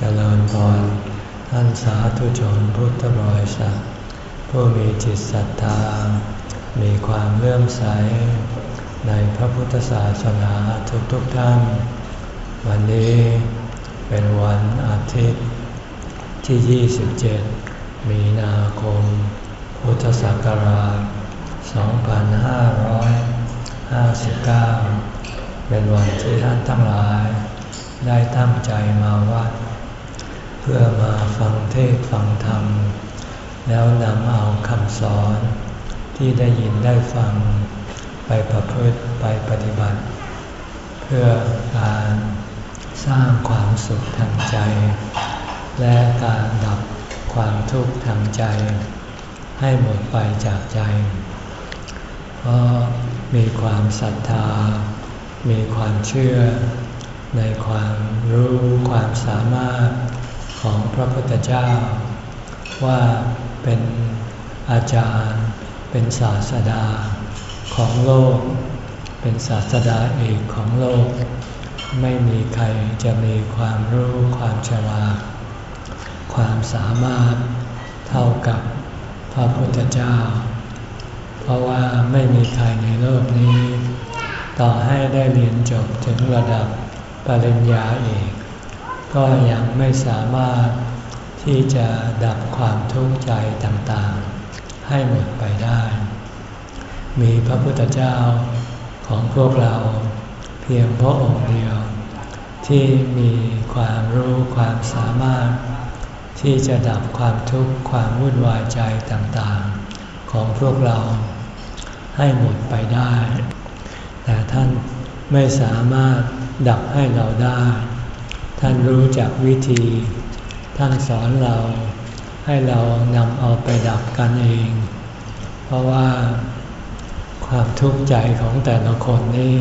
เจริญพรท่านสาธุชนพุทธบริษัทผู้มีจิตศรัทธา มีความเลื่อมใส ในพระพุทธศาสนาทุกๆทท่าน วันนี้เป็นวันอาทิตย์ที่ 27 มีนาคม พุทธศักราช 2559 เป็นวันที่ท่านทั้งหลาย ได้ตั้งใจมาวัด พื่อมาฟังเทศฟังธรรม แล้วนำเอาคำสอนที่ได้ยินได้ฟัง ไปประพฤติไปปฏิบัติ เพื่อการสร้างความสุขทางใจ และการดับความทุกข์ทางใจ ให้หมดไปจากใจ เพราะมีความศรัทธา มีความเชื่อ ในความรู้ความสามารถ ของพระพุทธเจ้า ว่าเป็นอาจารย์ เป็นศาสดาของโลก เป็นศาสดาเอกของโลก ไม่มีใครจะมีความรู้ความฉลาดความสามารถเท่ากับพระพุทธเจ้า เพราะว่าไม่มีใครในโลกนี้ ต่อให้ได้เรียนจบถึงระดับปริญญาเอก ก็ยังไม่สามารถที่จะดับความทุกข์ใจต่างๆ ให้หมดไปได้ มีพระพุทธเจ้าของพวกเราเพียงพระองค์เดียว ที่มีความรู้ความสามารถ ที่จะดับความทุกข์ความวุ่นวายใจต่างๆ ของพวกเราให้หมดไปได้ แต่ท่านไม่สามารถดับให้เราได้ ท่านรู้จักวิธี ท่านสอนเราให้เรานำเอาไปดับกันเอง เพราะว่าความทุกข์ใจของแต่ละคนนี่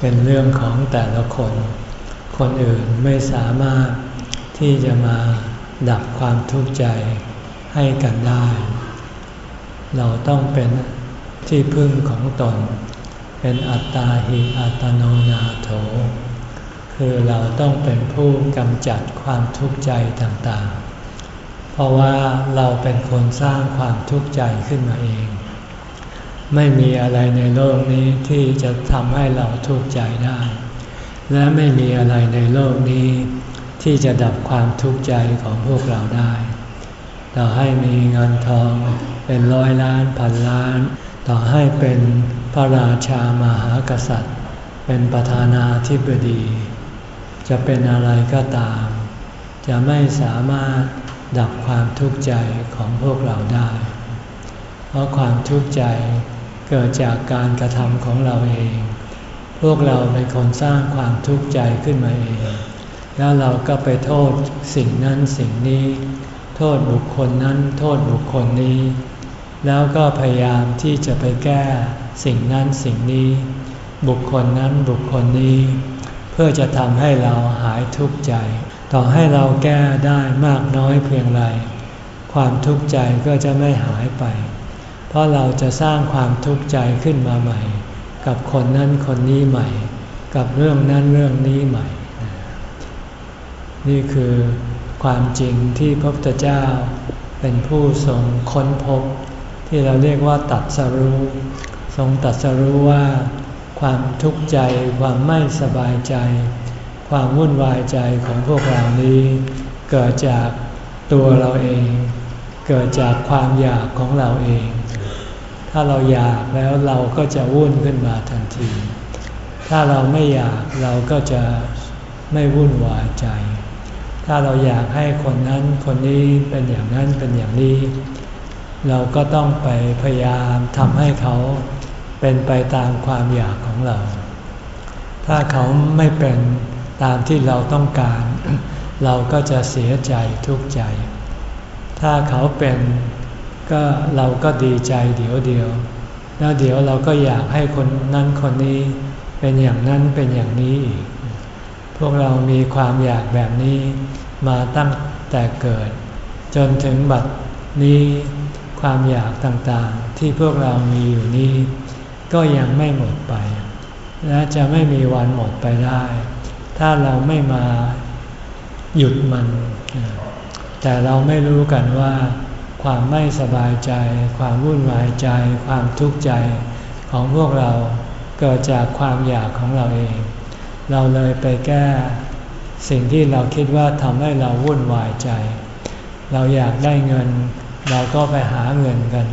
เป็นเรื่องของแต่ละคน คนอื่นไม่สามารถที่จะมาดับความทุกข์ใจให้กันได้ เราต้องเป็นที่พึ่งของตน เป็นอัตตาหิอัตโนนาโถ คือเราต้องเป็นผู้กำจัดความทุกข์ใจต่างๆ เพราะว่าเราเป็นคนสร้างความทุกข์ใจขึ้นมาเอง ไม่มีอะไรในโลกนี้ที่จะทำให้เราทุกข์ใจได้ และไม่มีอะไรในโลกนี้ที่จะดับความทุกข์ใจของพวกเราได้ต่อให้มีเงินทองเป็นร้อยล้านพันล้าน ต่อให้เป็นพระราชามหากษัตริย์ เป็นประธานาธิบดี จะเป็นอะไรก็ตาม จะไม่สามารถดับความทุกข์ใจของพวกเราได้ เพราะความทุกข์ใจเกิดจากการกระทำของเราเอง พวกเราเป็นคนสร้างความทุกข์ใจขึ้นมาเอง แล้วเราก็ไปโทษสิ่งนั้นสิ่งนี้ โทษบุคคลนั้น โทษบุคคลนี้ แล้วก็พยายามที่จะไปแก้สิ่งนั้นสิ่งนี้ บุคคลนั้นบุคคลนี้ พื่อจะทำให้เราหายทุกข์ใจ ต่อให้เราแก้ได้มากน้อยเพียงไร ความทุกข์ใจก็จะไม่หายไป เพราะเราจะสร้างความทุกข์ใจขึ้นมาใหม่ กับคนนั้นคนนี้ใหม่ กับเรื่องนั้นเรื่องนี้ใหม่ นี่คือความจริงที่พระพุทธเจ้าเป็นผู้ทรงค้นพบ ที่เราเรียกว่าตัดสรู้ ทรงตัดสรู้ว่า ความทุกข์ใจ ความไม่สบายใจ ความวุ่นวายใจของพวกเรานี้ เกิดจากตัวเราเอง เกิดจากความอยากของเราเอง ถ้าเราอยากแล้วเราก็จะวุ่นขึ้นมาทันที ถ้าเราไม่อยากเราก็จะไม่วุ่นวายใจ ถ้าเราอยากให้คนนั้นคนนี้เป็นอย่างนั้นเป็นอย่างนี้ เราก็ต้องไปพยายามทำให้เขา เป็นไปตามความอยากของเรา ถ้าเขาไม่เป็นตามที่เราต้องการ เราก็จะเสียใจทุกข์ใจ ถ้าเขาเป็นก็เราก็ดีใจเดี๋ยวเดียว แล้วเดี๋ยวเราก็อยากให้คนนั้นคนนี้เป็นอย่างนั้นเป็นอย่างนี้อีก พวกเรามีความอยากแบบนี้มาตั้งแต่เกิด จนถึงบัดนี้ความอยากต่างๆ ที่พวกเรามีอยู่นี้ ก็ยังไม่หมดไป และจะไม่มีวันหมดไปได้ ถ้าเราไม่มาหยุดมัน แต่เราไม่รู้กันว่า ความไม่สบายใจ ความวุ่นวายใจ ความทุกข์ใจของพวกเราเกิดจากความอยากของเราเอง เราเลยไปแก้สิ่งที่เราคิดว่าทำให้เราวุ่นวายใจ เราอยากได้เงิน เราก็ไปหาเงินกัน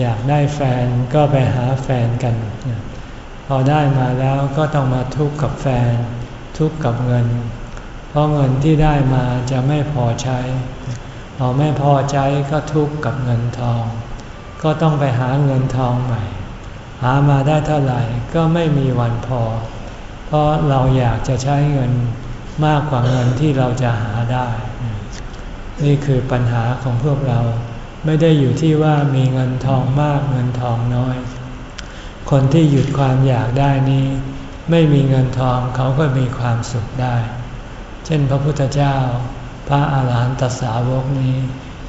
อยากได้แฟนก็ไปหาแฟนกัน พอได้มาแล้วก็ต้องมาทุกข์กับแฟน ทุกข์กับเงิน เพราะเงินที่ได้มาจะไม่พอใช้ พอไม่พอใช้ก็ทุกข์กับเงินทอง ก็ต้องไปหาเงินทองใหม่ หามาได้เท่าไหร่ก็ไม่มีวันพอ เพราะเราอยากจะใช้เงินมากกว่าเงินที่เราจะหาได้ นี่คือปัญหาของพวกเรา ไม่ได้อยู่ที่ว่ามีเงินทองมากเงินทองน้อย คนที่หยุดความอยากได้นี้ ไม่มีเงินทองเขาก็มีความสุขได้ เช่นพระพุทธเจ้า พระอาหารหันตสาวกนี้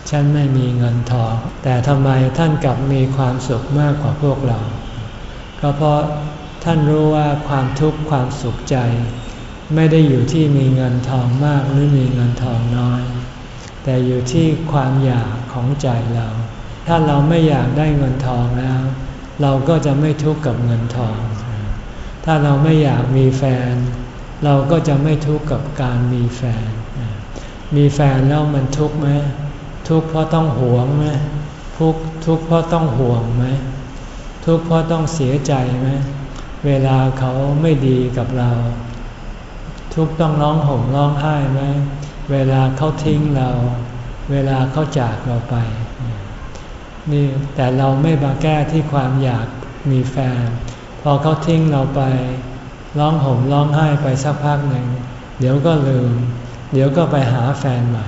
ฉันไม่มีเงินทอง แต่ทำไมท่านกลับมีความสุขมากกว่าพวกเรา ก็เพราะท่านรู้ว่าความทุกข์ความสุขใจ ไม่ได้อยู่ที่มีเงินทองมากหรือมีเงินทองน้อย แต่อยู่ที่ความอยากของใจเรา ถ้าเราไม่อยากได้เงินทองแล้ว เราก็จะไม่ทุกข์กับเงินทอง ถ้าเราไม่อยากมีแฟน เราก็จะไม่ทุกข์กับการมีแฟน มีแฟนแล้วมันทุกข์ไหมทุกข์เพราะต้องหวงไหมทุกข์ทุกข์เพราะต้องห่วงไหมทุกข์เพราะต้องเสียใจไหมเวลาเขาไม่ดีกับเรา ทุกต้องร้องห่มร้องไห้ไหม เวลาเขาทิ้งเรา เวลาเขาจากเราไป นี่แต่เราไม่มาแก้ที่ความอยากมีแฟน พอเขาทิ้งเราไป ร้องห่มร้องไห้ไปสักพักหนึ่ง เดี๋ยวก็ลืม เดี๋ยวก็ไปหาแฟนใหม่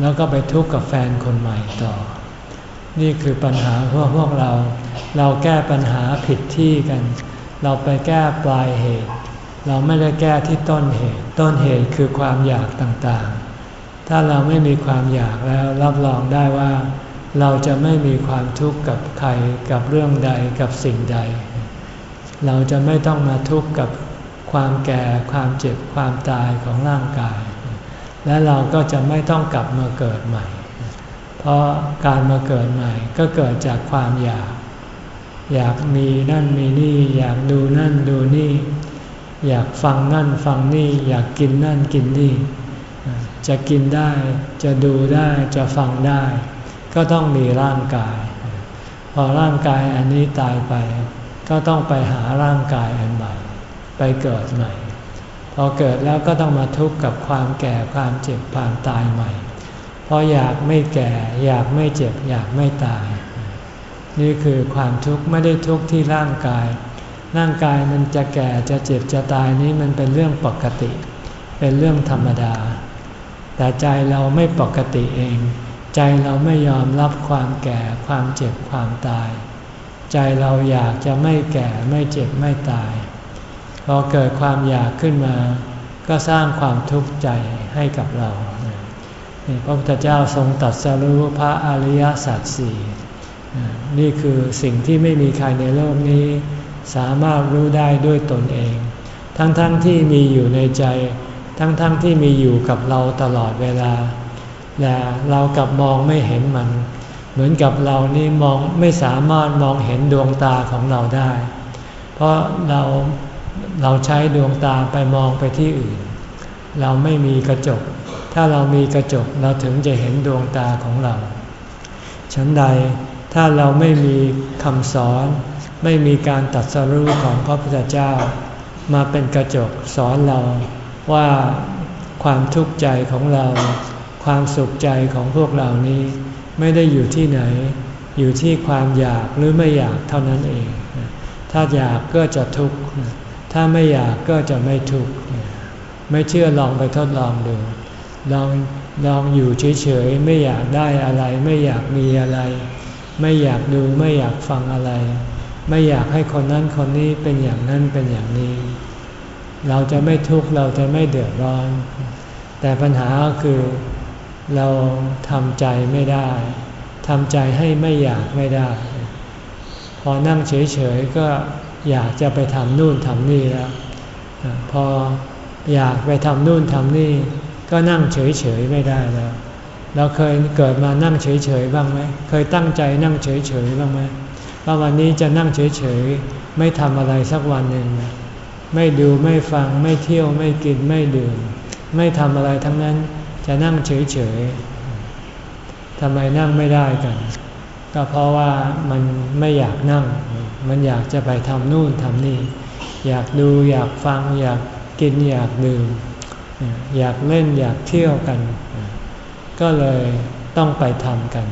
แล้วก็ไปทุกข์กับแฟนคนใหม่ต่อ นี่คือปัญหาพวกพวกเรา เราแก้ปัญหาผิดที่กัน เราไปแก้ปลายเหตุ เราไม่ได้แก้ที่ต้นเหตุ ต้นเหตุคือความอยากต่างๆ ถ้าเราไม่มีความอยากแล้วรับรองได้ว่า เราจะไม่มีความทุกข์กับใครกับเรื่องใดกับสิ่งใด เราจะไม่ต้องมาทุกข์กับความแก่ความเจ็บความตายของร่างกาย และเราก็จะไม่ต้องกลับมาเกิดใหม่ เพราะการมาเกิดใหม่ก็เกิดจากความอยาก อยากมีนั่นมีนี่ อยากดูนั่นดูนี่ อยากฟังนั่นฟังนี่ อยากกินนั่นกินนี่ จะกินได้จะดูได้จะฟังได้ ก็ต้องมีร่างกาย พอร่างกายอันนี้ตายไป ก็ต้องไปหาร่างกายอันใหม่ ไปเกิดใหม่ พอเกิดแล้วก็ต้องมาทุกข์กับความแก่ความเจ็บความตายใหม่ เพราะอยากไม่แก่ อยากไม่เจ็บ อยากไม่ตาย นี่คือความทุกข์ไม่ได้ทุกข์ที่ร่างกาย ร่างกายมันจะแก่จะเจ็บจะตายนี้มันเป็นเรื่องปกติ เป็นเรื่องธรรมดา แต่ใจเราไม่ปกติเอง ใจเราไม่ยอมรับความแก่ความเจ็บความตาย ใจเราอยากจะไม่แก่ไม่เจ็บไม่ตาย พอเกิดความอยากขึ้นมา ก็สร้างความทุกข์ใจให้กับเราพระพุทธเจ้าทรงตัดสรู้พระอริยสัจสี่นี่คือสิ่งที่ไม่มีใครในโลกนี้ สามารถรู้ได้ด้วยตนเอง ทั้งๆทที่มีอยู่ในใจ ทั้งๆทที่มีอยู่กับเราตลอดเวลาแต่เรากลับมองไม่เห็นมัน เหมือนกับเรานี่มองไม่สามารถมองเห็นดวงตาของเราได้ เพราะเราเราใช้ดวงตาไปมองไปที่อื่น เราไม่มีกระจก ถ้าเรามีกระจกเราถึงจะเห็นดวงตาของเรา ฉันใดถ้าเราไม่มีคำสอน ไม่มีการตัดสรู้ของพระพุทธเจ้า มาเป็นกระจกสอนเราว่าความทุกข์ใจของเรา ความสุขใจของพวกเรานี้ ไม่ได้อยู่ที่ไหน อยู่ที่ความอยากหรือไม่อยากเท่านั้นเอง ถ้าอยากก็จะทุกข์ ถ้าไม่อยากก็จะไม่ทุกข์ ไม่เชื่อลองไปทดลองดู ลองลองอยู่เฉยๆ ไม่อยากได้อะไร ไม่อยากมีอะไร ไม่อยากดูไม่อยากฟังอะไร ไม่อยากให้คนนั้นคนนี้เป็นอย่างนั้นเป็นอย่างนี้ เราจะไม่ทุกข์เราจะไม่เดือดร้อน แต่ปัญหาคือเราทำใจไม่ได้ทำใจให้ไม่อยากไม่ได้ พอนั่งเฉยๆก็อยากจะไปทำนู่นทำนี่แล้วพออยากไปทำนู่นทำนี่ ก็ก็นั่งเฉยๆไม่ได้แล้ว เราเคยเกิดมานั่งเฉยๆบ้างไหมเคยตั้งใจนั่งเฉยๆบ้างไหม ว่าวันนี้จะนั่งเฉยๆ ไม่ทำอะไรสักวันหนึ่ง ไม่ดูไม่ฟังไม่เที่ยวไม่กินไม่ดื่ม ไม่ทำอะไรทั้งนั้นจะนั่งเฉยๆทำไมนั่งไม่ได้กัน ก็เพราะว่ามันไม่อยากนั่ง มันอยากจะไปทำนู่นทำนี่ อยากดูอยากฟัง อยากกินอยากดื่ม อยากเล่นอยากเที่ยวกัน ก็เลยต้องไปทำกัน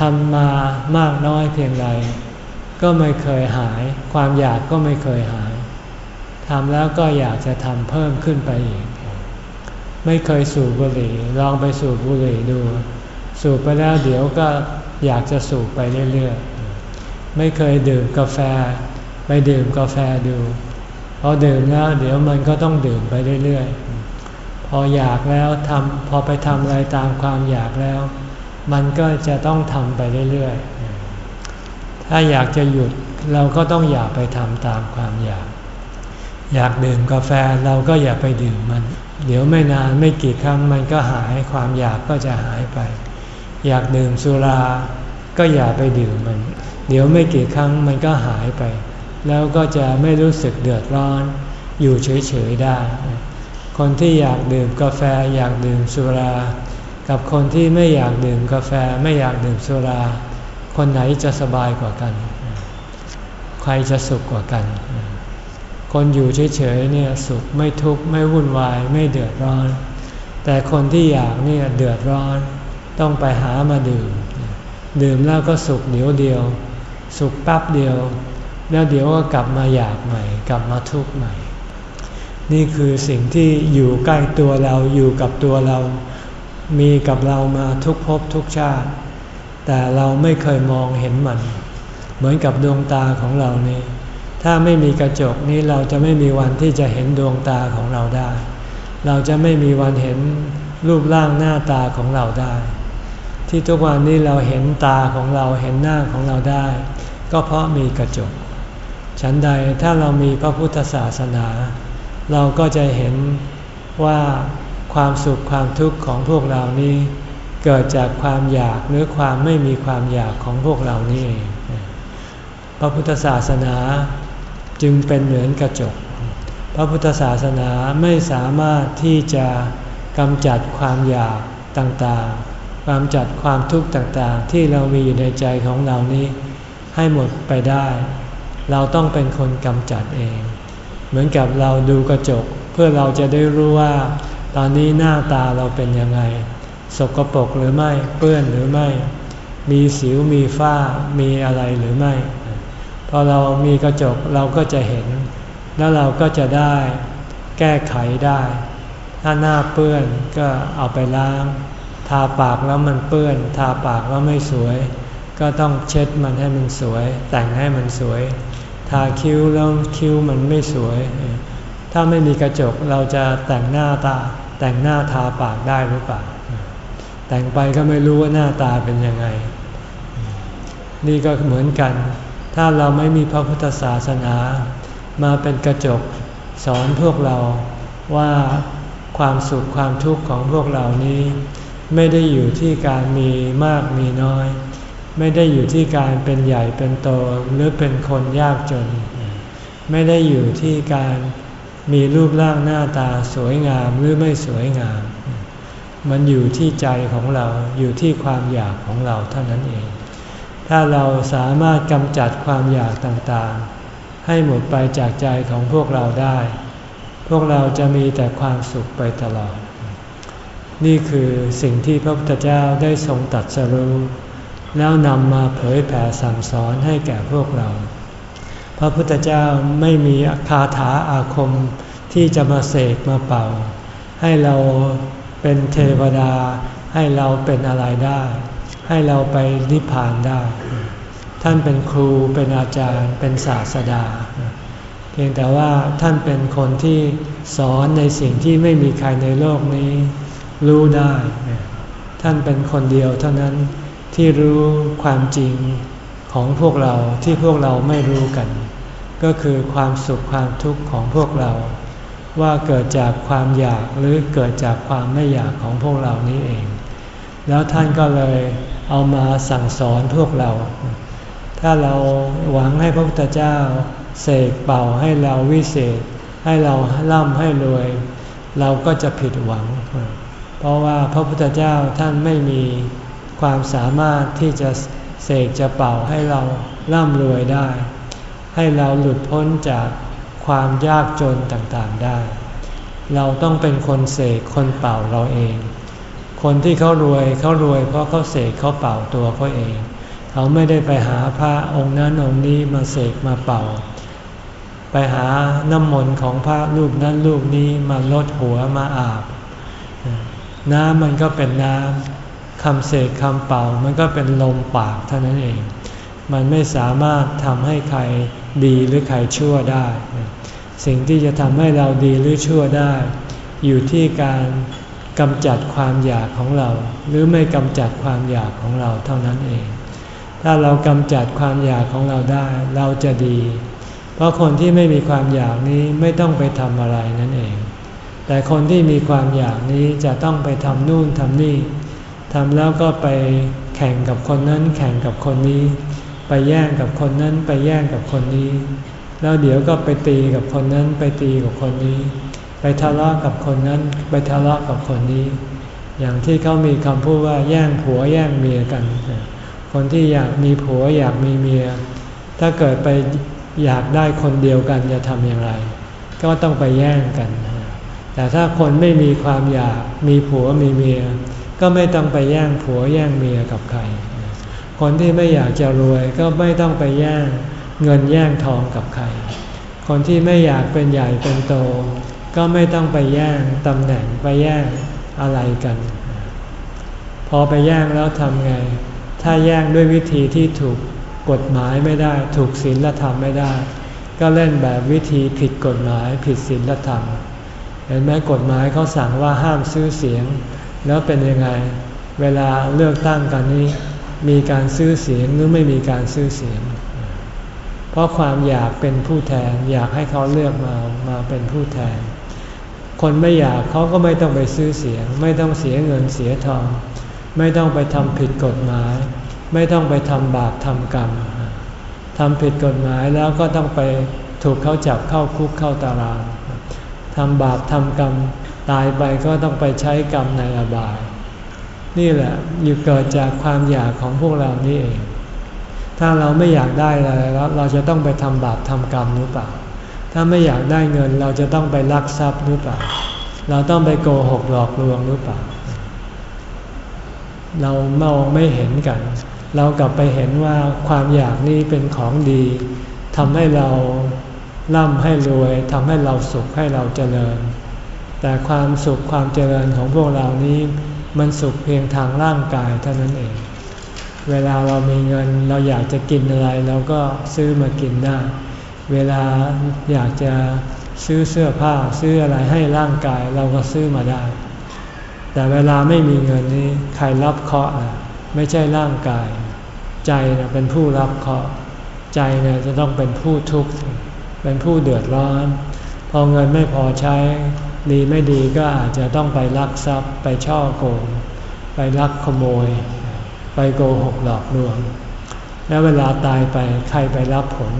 ทำมามากน้อยเพียงไรก็ไม่เคยหาย ความอยากก็ไม่เคยหายทำแล้วก็อยากจะทำเพิ่มขึ้นไปอีก ไม่เคยสูบบุหรี่ลองไปสูบบุหรี่ดู สูบไปแล้วเดี๋ยวก็อยากจะสูบไปเรื่อยๆไม่เคยดื่มกาแฟ ไปดื่มกาแฟดูพอดื่มแล้วเดี๋ยวมันก็ต้องดื่มไปเรื่อยๆพออยากแล้วทำพอไปทำอะไรตามความอยากแล้ว มันก็จะต้องทำไปเรื่อยๆ ถ้าอยากจะหยุดเราก็ต้องอย่าไปทำตามความอยาก อยากดื่มกาแฟเราก็อย่าไปดื่มมัน เดี๋ยวไม่นานไม่กี่ครั้งมันก็หายความอยากก็จะหายไป อยากดื่มสุราก็อย่าไปดื่มมัน เดี๋ยวไม่กี่ครั้งมันก็หายไป แล้วก็จะไม่รู้สึกเดือดร้อน อยู่เฉยๆได้ คนที่อยากดื่มกาแฟอยากดื่มสุรา กับคนที่ไม่อยากดื่มกาแฟไม่อยากดื่มสุรา คนไหนจะสบายกว่ากัน ใครจะสุขกว่ากัน คนอยู่เฉยๆเนี่ยสุขไม่ทุกข์ไม่วุ่นวายไม่เดือดร้อน แต่คนที่อยากเนี่ยเดือดร้อน ต้องไปหามาดื่ม ดื่มแล้วก็สุขเดียวเดียว สุขแป๊บเดียว แล้วเดี๋ยวก็กลับมาอยากใหม่ กลับมาทุกข์ใหม่ นี่คือสิ่งที่อยู่ใกล้ตัวเราอยู่กับตัวเรา มีกับเรามาทุกภพทุกชาติ แต่เราไม่เคยมองเห็นมัน เหมือนกับดวงตาของเรานี่ถ้าไม่มีกระจกนี้เราจะไม่มีวันที่จะเห็นดวงตาของเราได้ เราจะไม่มีวันเห็นรูปร่างหน้าตาของเราได้ ที่ทุกวันนี้เราเห็นตาของเราเห็นหน้าของเราได้ ก็เพราะมีกระจก ฉันใดถ้าเรามีพระพุทธศาสนา เราก็จะเห็นว่า ความสุขความทุกข์ของพวกเรานี้ เกิดจากความอยากหรือความไม่มีความอยากของพวกเรานี่เองพระพุทธศาสนาจึงเป็นเหมือนกระจก พระพุทธศาสนาไม่สามารถที่จะกำจัดความอยากต่างๆ ความจัดความทุกข์ต่างๆ ที่เรามีอยู่ในใจของเรานี้ให้หมดไปได้ เราต้องเป็นคนกำจัดเอง เหมือนกับเราดูกระจก เพื่อเราจะได้รู้ว่า ตอนนี้หน้าตาเราเป็นยังไง สกปรกหรือไม่ เปื้อนหรือไม่ มีสิวมีฝ้า มีอะไรหรือไม่ พอเรามีกระจกเราก็จะเห็น แล้วเราก็จะได้แก้ไขได้ ถ้าหน้าเปื้อนก็เอาไปล้าง ทาปากแล้วมันเปื้อน ทาปากแล้วไม่สวย ก็ต้องเช็ดมันให้มันสวย แต่งให้มันสวย ทาคิ้วแล้วคิ้วมันไม่สวย ถ้าไม่มีกระจกเราจะแต่งหน้าตา แต่งหน้าทาปากได้หรือเปล่า แต่งไปก็ไม่รู้ว่าหน้าตาเป็นยังไง นี่ก็เหมือนกัน ถ้าเราไม่มีพระพุทธศาสนา มาเป็นกระจกสอนพวกเราว่าความสุขความทุกข์ของพวกเรานี้ ไม่ได้อยู่ที่การมีมากมีน้อย ไม่ได้อยู่ที่การเป็นใหญ่เป็นโตหรือเป็นคนยากจน ไม่ได้อยู่ที่การ มีรูปร่างหน้าตาสวยงามหรือไม่สวยงาม มันอยู่ที่ใจของเราอยู่ที่ความอยากของเราเท่านั้นเอง ถ้าเราสามารถกำจัดความอยากต่างๆ ให้หมดไปจากใจของพวกเราได้ พวกเราจะมีแต่ความสุขไปตลอด นี่คือสิ่งที่พระพุทธเจ้าได้ทรงตัดสรู้แล้วนำมาเผยแผ่สั่งสอนให้แก่พวกเรา ระพุทธเจ้าไม่มีคาถาอาคมที่จะมาเสกมาเป่า ให้เราเป็นเทวดา ให้เราเป็นอะไรได้ ให้เราไปนิพพานได้ ท่านเป็นครูเป็นอาจารย์เป็นศาสดา เพียงแต่ว่าท่านเป็นคนที่สอนในสิ่งที่ไม่มีใครในโลกนี้ รู้ได้ ท่านเป็นคนเดียวเท่านั้นที่รู้ความจริงของพวกเราที่พวกเราไม่รู้กัน ก็คือความสุขความทุกข์ของพวกเรา ว่าเกิดจากความอยากหรือเกิดจากความไม่อยากของพวกเรานี้เอง แล้วท่านก็เลยเอามาสั่งสอนพวกเรา ถ้าเราหวังให้พระพุทธเจ้าเสกเป่าให้เราวิเศษ ให้เราล่ำให้รวย เราก็จะผิดหวัง เพราะว่าพระพุทธเจ้าท่านไม่มีความสามารถที่จะเสกจะเป่าให้เราร่ำรวยได้ ให้เราหลุดพ้นจากความยากจนต่างๆได้ เราต้องเป็นคนเสกคนเป่าเราเอง คนที่เขารวยเขารวยเพราะเขาเสกเขาเป่าตัวเขาเอง เขาไม่ได้ไปหาพระองค์นั้นองค์นี้มาเสกมาเป่า ไปหาน้ำมนต์ของพระรูปนั้นรูปนี้มาลดหัวมาอาบ น้ำมันก็เป็นน้ำคำเสกคำเป่ามันก็เป็นลมปากเท่านั้นเอง มันไม่สามารถทำให้ใครดีหรือใครชั่วได้ สิ่งที่จะทำให้เราดีหรือชั่วได้ อยู่ที่การกำจัดความอยากของเรา หรือไม่กำจัดความอยากของเราเท่านั้นเอง ถ้าเรากำจัดความอยากของเราได้เราจะดี เพราะคนที่ไม่มีความอยากนี้ไม่ต้องไปทำอะไรนั่นเอง แต่คนที่มีความอยากนี้จะต้องไปทำนู่นทำนี่ทำแล้วก็ไปแข่งกับคนนั้นแข่งกับคนนี้ ไปแย่งกับคนนั้นไปแย่งกับคนนี้ แล้วเดี๋ยวก็ไปตีกับคนนั้นไปตีกับคนนี้ ไปทะเลาะกับคนนั้นไปทะเลาะกับคนนี้ อย่างที่เขามีคำพูดว่าแย่งผัวแย่งเมียกัน คนที่อยากมีผัวอยากมีเมีย ถ้าเกิดไปอยากได้คนเดียวกันจะทำอย่างไร ก็ต้องไปแย่งกัน แต่ถ้าคนไม่มีความอยากมีผัวมีเมีย ก็ไม่ต้องไปแย่งผัวแย่งเมียกับใคร คนที่ไม่อยากจะรวยก็ไม่ต้องไปแย่งเงินแย่งทองกับใคร คนที่ไม่อยากเป็นใหญ่เป็นโต ก็ไม่ต้องไปแย่งตำแหน่งไปแย่งอะไรกัน พอไปแย่งแล้วทำไง ถ้าแย่งด้วยวิธีที่ถูกกฎหมายไม่ได้ ถูกศีลธรรมไม่ได้ ก็เล่นแบบวิธีผิดกฎหมายผิดศีลธรรม เห็นไหมกฎหมายเขาสั่งว่าห้ามซื้อเสียง แล้วเป็นยังไง เวลาเลือกตั้งกันนี้ มีการซื้อเสียงหรือไม่มีการซื้อเสียง เพราะความอยากเป็นผู้แทนอยากให้เขาเลือกมามาเป็นผู้แทน คนไม่อยากเขาก็ไม่ต้องไปซื้อเสียง ไม่ต้องเสียเงินเสียทอง ไม่ต้องไปทำผิดกฎหมาย ไม่ต้องไปทำบาปทำกรรมทำผิดกฎหมายแล้วก็ต้องไปถูกเขาจับเข้าคุกเข้าตารางทำบาปทำกรรมตายไปก็ต้องไปใช้กรรมในอบาย นี่แหละอยู่เกิดจากความอยากของพวกเรานี่เอง ถ้าเราไม่อยากได้อะไรแล้วเราจะต้องไปทำบาปทำกรรมหรือเปล่า ถ้าไม่อยากได้เงินเราจะต้องไปลักทรัพย์หรือเปล่า เราต้องไปโกหกหลอกลวงหรือเปล่า เราเมองไม่เห็นกัน เรากลับไปเห็นว่าความอยากนี้เป็นของดีทำให้เราร่ำให้รวยทำให้เราสุขให้เราเจริญ แต่ความสุขความเจริญของพวกเรานี้ มันสุขเพียงทางร่างกายเท่านั้นเอง เวลาเรามีเงินเราอยากจะกินอะไรเราก็ซื้อมากินได้ เวลาอยากจะซื้อเสื้อผ้าซื้ออะไรให้ร่างกายเราก็ซื้อมาได้ แต่เวลาไม่มีเงินนี้ใครรับเคราะห์ไม่ใช่ร่างกาย ใจนะเป็นผู้รับเคราะห์ใจเนี่ยจะต้องเป็นผู้ทุกข์เป็นผู้เดือดร้อน พอเงินไม่พอใช้ ดีไม่ดีก็อาจจะต้องไปลักทรัพย์ไปช่อโกง ไปลักขโมย ไปโกหกหลอกลวง แล้วเวลาตายไปใครไปรับผล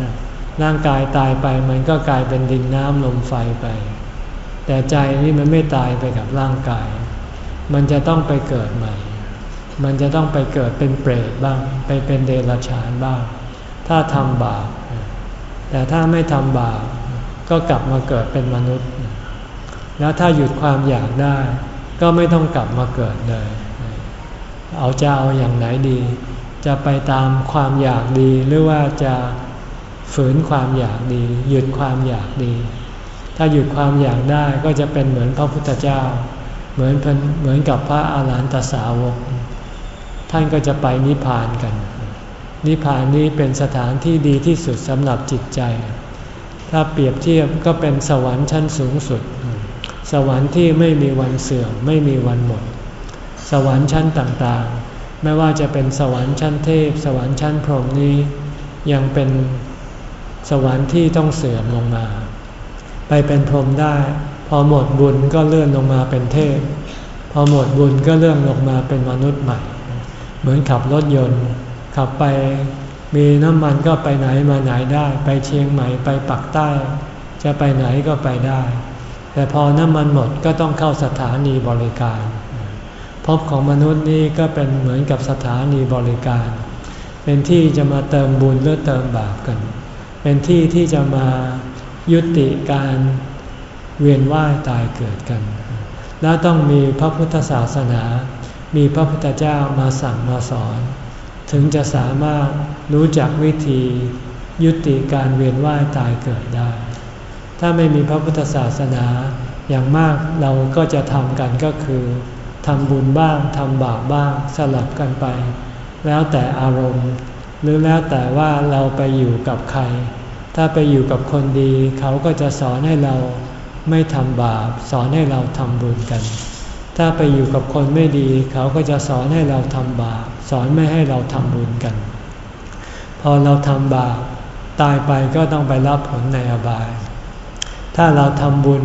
ร่างกายตายไปมันก็กลายเป็นดินน้ำลมไฟไป แต่ใจนี่มันไม่ตายไปกับร่างกาย มันจะต้องไปเกิดใหม่ มันจะต้องไปเกิดเป็นเปรตบ้าง ไปเป็นเดรัจฉานบ้าง ถ้าทำบาปแต่ถ้าไม่ทำบาปก็กลับมาเกิดเป็นมนุษย์ แล้วถ้าหยุดความอยากได้ ก็ไม่ต้องกลับมาเกิดเลย เอาจะเอาอย่างไหนดี จะไปตามความอยากดีหรือว่าจะฝืนความอยากดี หยุดความอยากดี ถ้าหยุดความอยากได้ก็จะเป็นเหมือนพระพุทธเจ้า เหมือนเหมือนกับพระอาหารหันตสาวก ท่านก็จะไปนิพพานกัน นิพพานนี้เป็นสถานที่ดีที่สุดสำหรับจิตใจ ถ้าเปรียบเทียบก็เป็นสวรรค์ชั้นสูงสุด สวรรค์ที่ไม่มีวันเสื่อมไม่มีวันหมด สวรรค์ชั้นต่างๆ ไม่ว่าจะเป็นสวรรค์ชั้นเทพ สวรรค์ชั้นพรหมนี้ ยังเป็นสวรรค์ที่ต้องเสื่อมลงมา ไปเป็นพรหมได้ พออหมดบุญก็เลื่อนลงมาเป็นเทพ พอหมดบุญก็เลื่อนลงมาเป็นมนุษย์ใหม่ เหมือนขับรถยนต์ ขับไปมีน้ำมันก็ไปไหนมาไหนได้ ไปเชียงใหม่ไปปักใต้ จะไปไหนก็ไปได้ แต่พอน้ำมันหมดก็ต้องเข้าสถานีบริการพบของมนุษย์นี่ก็เป็นเหมือนกับสถานีบริการ เป็นที่จะมาเติมบุญหรือเติมบาปกัน เป็นที่ที่จะมายุติการเวียนว่ายตายเกิดกัน แล้วต้องมีพระพุทธศาสนา มีพระพุทธเจ้ามาสั่งมาสอน ถึงจะสามารถรู้จักวิธียุติการเวียนว่ายตายเกิดได้ ถ้าไม่มีพระพุทธศาสนา อย่างมากเราก็จะทำกันก็คือทำบุญบ้างทำบาปบ้างสลับกันไป แล้วแต่อารมณ์ หรือแล้วแต่ว่าเราไปอยู่กับใคร ถ้าไปอยู่กับคนดี เขาก็จะสอนให้เราไม่ทำบาป สอนให้เราทำบุญกัน ถ้าไปอยู่กับคนไม่ดี เขาก็จะสอนให้เราทำบาป สอนไม่ให้เราทำบุญกัน พอเราทำบาปตายไปก็ต้องไปรับผลในอบาย ถ้าเราทำบุญ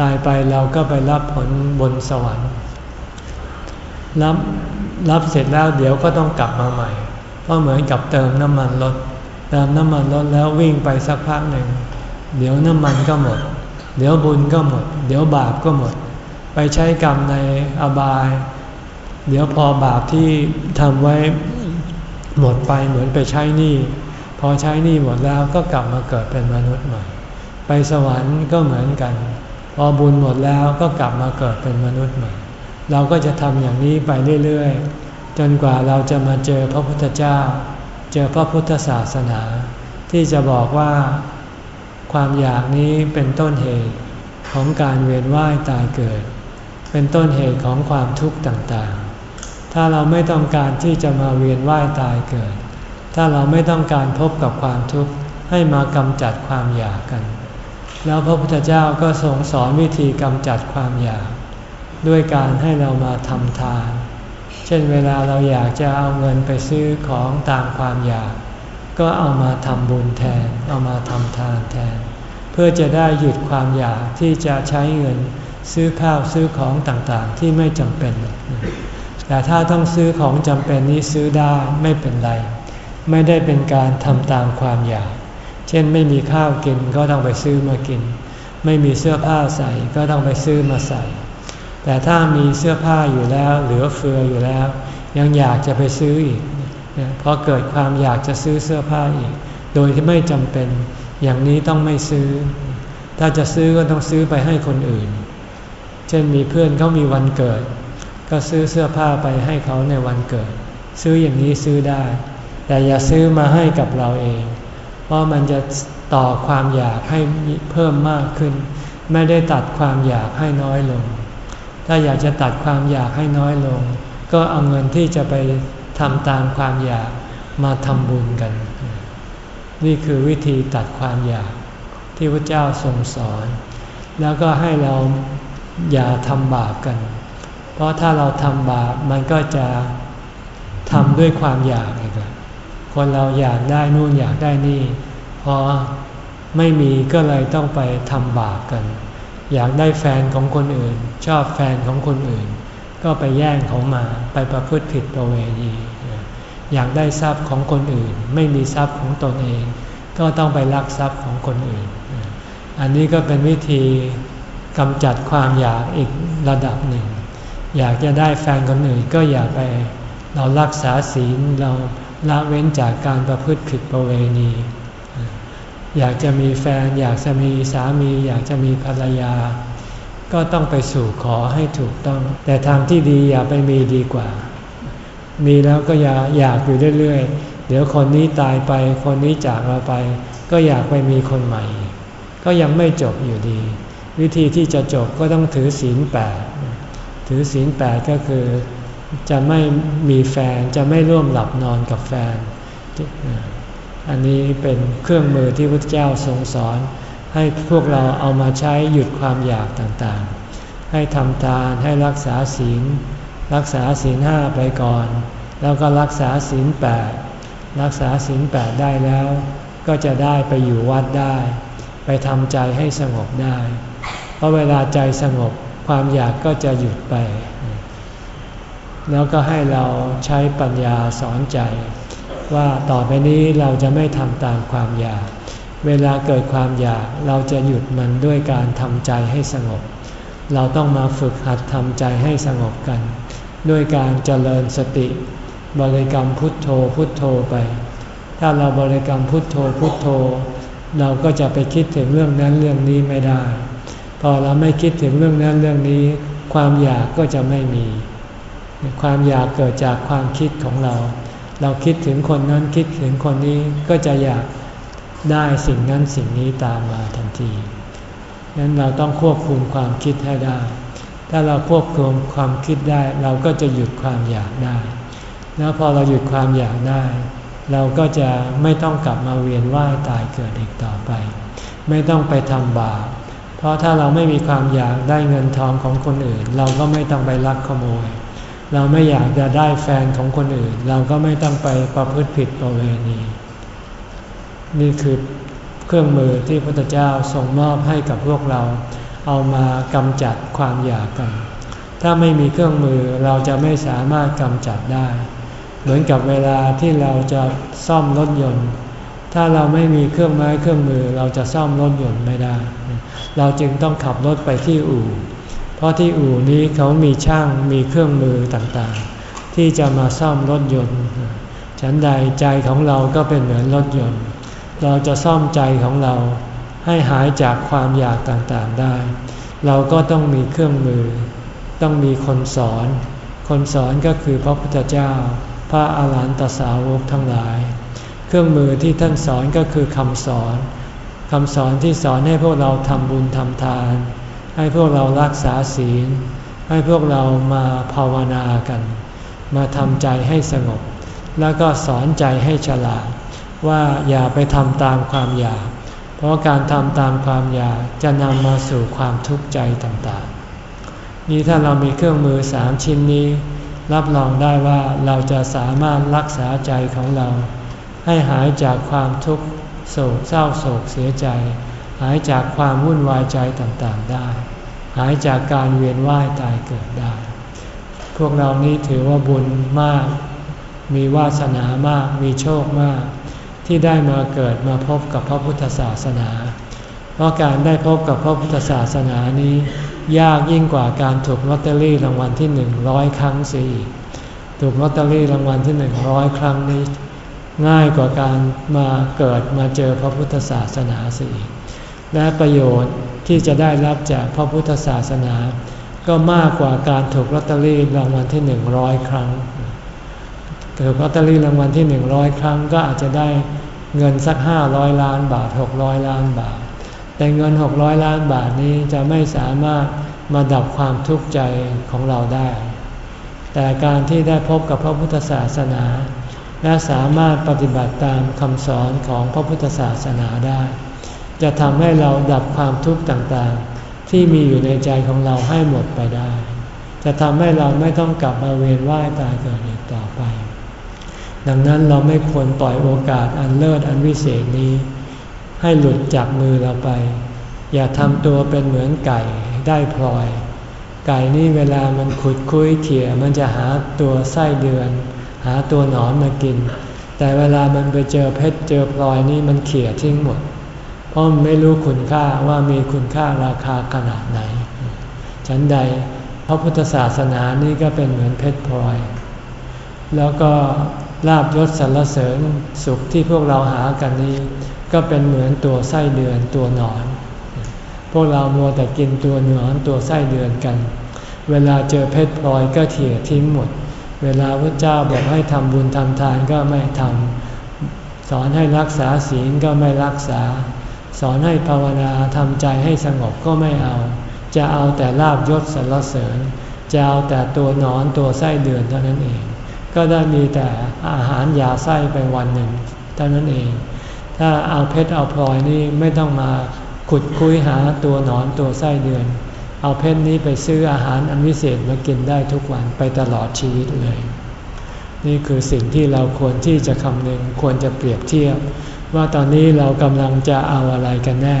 ตายไปเราก็ไปรับผลบนสวรรค์รับรับเสร็จแล้วเดี๋ยวก็ต้องกลับมาใหม่ เพราะเหมือนกับเติมน้ำมันรถเติมน้ำมันรถแล้ววิ่งไปสักพักหนึ่ง เดี๋ยวน้ำมันก็หมด เดี๋ยวบุญก็หมด เดี๋ยวบาปก็หมด ไปใช้กรรมในอบาย เดี๋ยวพอบาปที่ทำไว้หมดไปเหมือนไปใช้หนี้พอใช้หนี้หมดแล้วก็กลับมาเกิดเป็นมนุษย์ใหม่ ไปสวรรค์ก็เหมือนกัน พอบุญหมดแล้วก็กลับมาเกิดเป็นมนุษย์ใหม่ เราก็จะทำอย่างนี้ไปเรื่อยๆ จนกว่าเราจะมาเจอพระพุทธเจ้า เจอพระพุทธศาสนา ที่จะบอกว่าความอยากนี้เป็นต้นเหตุของการเวียนว่ายตายเกิด เป็นต้นเหตุของความทุกข์ต่างๆ ถ้าเราไม่ต้องการที่จะมาเวียนว่ายตายเกิด ถ้าเราไม่ต้องการพบกับความทุกข์ให้มากำจัดความอยากกัน แล้วพระพุทธเจ้าก็ทรงสอนวิธีกำจัดความอยาก ด้วยการให้เรามาทำทาน เช่นเวลาเราอยากจะเอาเงินไปซื้อของตามความอยาก ก็เอามาทำบุญแทน เอามาทำทานแทน เพื่อจะได้หยุดความอยากที่จะใช้เงินซื้อข้าวซื้อของต่างๆ ที่ไม่จำเป็น แต่ถ้าต้องซื้อของจำเป็นนี้ซื้อได้ไม่เป็นไร ไม่ได้เป็นการทำตามความอยาก เช่นไม่มีข้าวกินก็ต้องไปซื้อมากิน ไม่มีเสื้อผ้าใส่ก็ต้องไปซื้อมาใส่ แต่ถ้ามีเสื้อผ้าอยู่แล้ว เหลือเฟืออยู่แล้ว ยังอยากจะไปซื้ออีกเพราะเกิดความอยากจะซื้อเสื้อผ้าอีก โดยที่ไม่จำเป็นอย่างนี้ต้องไม่ซื้อ ถ้าจะซื้อก็ต้องซื้อไปให้คนอื่น เช่นมีเพื่อนเขามีวันเกิด ก็ซื้อเสื้อผ้าไปให้เขาในวันเกิด ซื้ออย่างนี้ซื้อได้ แต่อย่าซื้อมาให้กับเราเอง เพราะมันจะต่อความอยากให้เพิ่มมากขึ้น ไม่ได้ตัดความอยากให้น้อยลง ถ้าอยากจะตัดความอยากให้น้อยลง ก็เอาเงินที่จะไปทำตามความอยากมาทำบุญกัน นี่คือวิธีตัดความอยากที่พระเจ้าทรงสอน แล้วก็ให้เราอย่าทำบาปกัน เพราะถ้าเราทำบาปมันก็จะทำด้วยความอยาก คนเราอยากได้นู่นอยากได้นี่ พอไม่มีก็เลยต้องไปทำบาปกัน อยากได้แฟนของคนอื่น ชอบแฟนของคนอื่น ก็ไปแย่งเขามาไปประพฤติผิดประเวณีอยากได้ทรัพย์ของคนอื่น ไม่มีทรัพย์ของตนเอง ก็ต้องไปลักทรัพย์ของคนอื่น อันนี้ก็เป็นวิธีกำจัดความอยากอีกระดับหนึ่ง อยากจะได้แฟนคนอื่นก็อย่าไป เรารักษาศีลเรา ละเว้นจากการประพฤติผิดประเวณี อยากจะมีแฟน อยากจะมีสามี อยากจะมีภรรยา ก็ต้องไปสู่ขอให้ถูกต้อง แต่ทางที่ดีอย่าไปมีดีกว่า มีแล้วก็อย่าอยากอยู่เรื่อยๆ เดี๋ยวคนนี้ตายไป คนนี้จากเราไป ก็อยากไปมีคนใหม่ ก็ยังไม่จบอยู่ดี วิธีที่จะจบก็ต้องถือศีลแปดถือศีลแปดก็คือ จะไม่มีแฟนจะไม่ร่วมหลับนอนกับแฟน อันนี้เป็นเครื่องมือที่พระเจ้าทรงสอน ให้พวกเราเอามาใช้หยุดความอยากต่างๆ ให้ทำทานให้รักษาศีล รักษาศีลห้าไปก่อน แล้วก็รักษาศีลแปดรักษาศีลแปดได้แล้ว ก็จะได้ไปอยู่วัดได้ ไปทำใจให้สงบได้ เพราะเวลาใจสงบความอยากก็จะหยุดไป แล้วก็ให้เราใช้ปัญญาสอนใจ ว่าต่อไปนี้เราจะไม่ทำตามความอยาก เวลาเกิดความอยากเราจะหยุดมันด้วยการทำใจให้สงบ เราต้องมาฝึกหัดทำใจให้สงบกัน ด้วยการเจริญสติ บริกรรมพุทโธพุทโธไป ถ้าเราบริกรรมพุทโธพุทโธ เราก็จะไปคิดถึงเรื่องนั้นเรื่องนี้ไม่ได้ พอเราไม่คิดถึงเรื่องนั้นเรื่องนี้ ความอยากก็จะไม่มี ความอยากเกิดจากความคิดของเรา เราคิดถึงคนนั้นคิดถึงคนนี้ก็จะอยากได้สิ่งนั้นสิ่งนี้ตามมาทันทีนั้นเราต้องควบคุมความคิดให้ได้ ถ้าเราควบคุมความคิดได้ เราก็จะหยุดความอยากได้ แล้วพอเราหยุดความอยากได้ เราก็จะไม่ต้องกลับมาเวียนว่ายตายเกิดอีกต่อไป ไม่ต้องไปทำบาป เพราะถ้าเราไม่มีความอยากได้เงินทองของคนอื่น เราก็ไม่ต้องไปลักขโมย เราไม่อยากจะได้แฟนของคนอื่น เราก็ไม่ต้องไปประพฤติผิดประเวณี นี่คือเครื่องมือที่พระพุทธเจ้าทรงมอบให้กับพวกเรา เอามากำจัดความอยากกัน ถ้าไม่มีเครื่องมือเราจะไม่สามารถกำจัดได้ เหมือนกับเวลาที่เราจะซ่อมรถยนต์ ถ้าเราไม่มีเครื่องไม้เครื่องมือเราจะซ่อมรถยนต์ไม่ได้ เราจึงต้องขับรถไปที่อู่ เพราะที่อู่นี้เขามีช่างมีเครื่องมือต่างๆ ที่จะมาซ่อมรถยนต์ ฉันใดใจของเราก็เป็นเหมือนรถยนต์ เราจะซ่อมใจของเราให้หายจากความอยากต่างๆได้ เราก็ต้องมีเครื่องมือ ต้องมีคนสอน คนสอนก็คือพระพุทธเจ้า พระอาหารหันตสาวกทั้งหลาย เครื่องมือที่ท่านสอนก็คือคำสอนคำสอนที่สอนให้พวกเราทำบุญทำทาน ให้พวกเรารักษาศีล ให้พวกเรามาภาวนากัน มาทำใจให้สงบ แล้วก็สอนใจให้ฉลาด ว่าอย่าไปทำตามความอยาก เพราะการทำตามความอยากจะนำมาสู่ความทุกข์ใจต่างๆ นี่ถ้าเรามีเครื่องมือสามชิ้นนี้ รับรองได้ว่าเราจะสามารถรักษาใจของเรา ให้หายจากความทุกข์โศกเศร้าโศกเสียใจ หายจากความวุ่นวายใจต่างๆได้ หายจากการเวียนว่ายตายเกิดได้ พวกเรานี้ถือว่าบุญมาก มีวาสนามาก มีโชคมาก ที่ได้มาเกิดมาพบกับพระพุทธศาสนา เพราะการได้พบกับพระพุทธศาสนานี้ ยากยิ่งกว่าการถูกลอตเตอรี่รางวัลที่หนึ่งร้อยครั้งเสียอีกถูกลอตเตอรี่รางวัลที่หนึ่งร้อยครั้งนี้ ง่ายกว่าการมาเกิดมาเจอพระพุทธศาสนาสิ และประโยชน์ที่จะได้รับจากพระพุทธศาสนา ก็มากกว่าการถูกลอตเตอรี่รางวัลที่หนึ่งร้อยครั้งถูกลอตเตอรี่รางวัลที่หนึ่งร้อยครั้งก็อาจจะได้เงินสักห้าร้อยล้านบาทหกร้อยล้านบาท แต่เงินหกร้อยล้านบาทนี้จะไม่สามารถมาดับความทุกข์ใจของเราได้ แต่การที่ได้พบกับพระพุทธศาสนา และสามารถปฏิบัติตามคำสอนของพระพุทธศาสนาได้ จะทำให้เราดับความทุกข์ต่างๆ ที่มีอยู่ในใจของเราให้หมดไปได้ จะทำให้เราไม่ต้องกลับมาเวียนว่ายตายเกิดอีกต่อไป ดังนั้นเราไม่ควรปล่อยโอกาสอันเลิศอันวิเศษนี้ ให้หลุดจากมือเราไป อย่าทำตัวเป็นเหมือนไก่ได้พลอย ไก่นี่เวลามันขุดคุยเถี่ยมันจะหาตัวไส้เดือน หาตัวหนอนมากิน แต่เวลามันไปเจอเพชรเจอพลอยนี่มันเขี่ยทิ้งหมด ราะมันไม่รู้คุณค่าว่ามีคุณค่าราคาขนาดไหน ฉันใดพระพุทธศาสนานี่ก็เป็นเหมือนเพชรพลอย แล้วก็ลาบยศสรรเสริญสุขที่พวกเราหากันนี้ ก็เป็นเหมือนตัวไส้เดือนตัวหนอน พวกเรามัวแต่กินตัวหนอนตัวไส้เดือนกัน เวลาเจอเพชรพลอยก็เถี่ยทิ้งหมด เวลาพระเจ้าบอกให้ทำบุญทำทานก็ไม่ทำสอนให้รักษาศีลก็ไม่รักษา สอนให้ภาวนาทำใจให้สงบก็ไม่เอา จะเอาแต่ลาบยศสรรเสริญ จะเอาแต่ตัวนอนตัวไส้เดือนเท่านั้นเอง ก็ได้มีแต่อาหารยาไส้ไปวันหนึ่งเท่านั้นเอง ถ้าเอาเพชรเอาพลอยนี่ไม่ต้องมาขุดคุยหาตัวนอนตัวไส้เดือน เอาเพชรนี้ไปซื้ออาหารอันวิเศษมากินได้ทุกวันไปตลอดชีวิตเลย นี่คือสิ่งที่เราควรที่จะคำนึงควรจะเปรียบเทียบ ว่าตอนนี้เรากำลังจะเอาอะไรกันแน่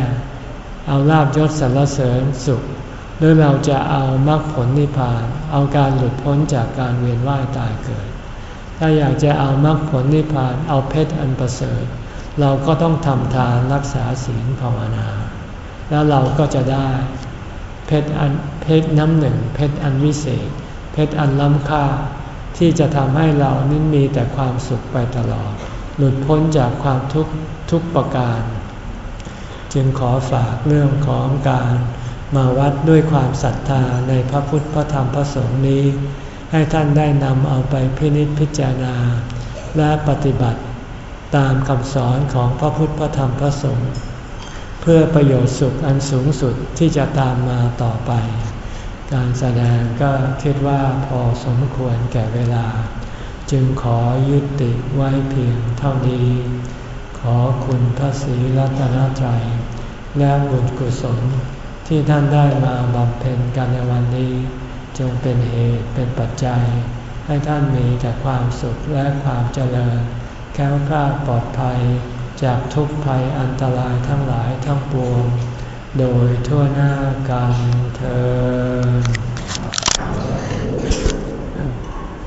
เอาลาบยศสรรเสริญสุข หรือเราจะเอามรรคผลนิพพาน เอาการหลุดพ้นจากการเวียนว่ายตายเกิด ถ้าอยากจะเอามรรคผลนิพพาน เอาเพชรอันประเสริฐ เราก็ต้องทำทานรักษาศีลภาวนา แล้วเราก็จะได้เพชรอันเพชรน้ำหนึ่ง เพชรอันวิเศษ เพชรอันล้ำค่าที่จะทำให้เรานั้นมีแต่ความสุขไปตลอด หลุดพ้นจากความทุกข์ทุกประการ จึงขอฝากเรื่องของการมาวัดด้วยความศรัทธาในพระพุทธพระธรรมพระสงฆ์นี้ ให้ท่านได้นำเอาไปพินิจพิจารณา และปฏิบัติตามคำสอนของพระพุทธพระธรรมพระสงฆ์เพื่อประโยชน์สุขอันสูงสุดที่จะตามมาต่อไป การแสดงก็คิดว่าพอสมควรแก่เวลา จึงขอยุติไว้เพียงเท่านี้ ขอคุณพระศรีรัตนตรัย และบุญกุศลที่ท่านได้มาบำเพ็ญกันในวันนี้ จงเป็นเหตุเป็นปัจจัย ให้ท่านมีแต่ความสุขและความเจริญ แค้วคลาปลอดภัยจากทุกภัยอันตรายทั้งหลายทั้งปวง โดยทั่วหน้ากันเธอ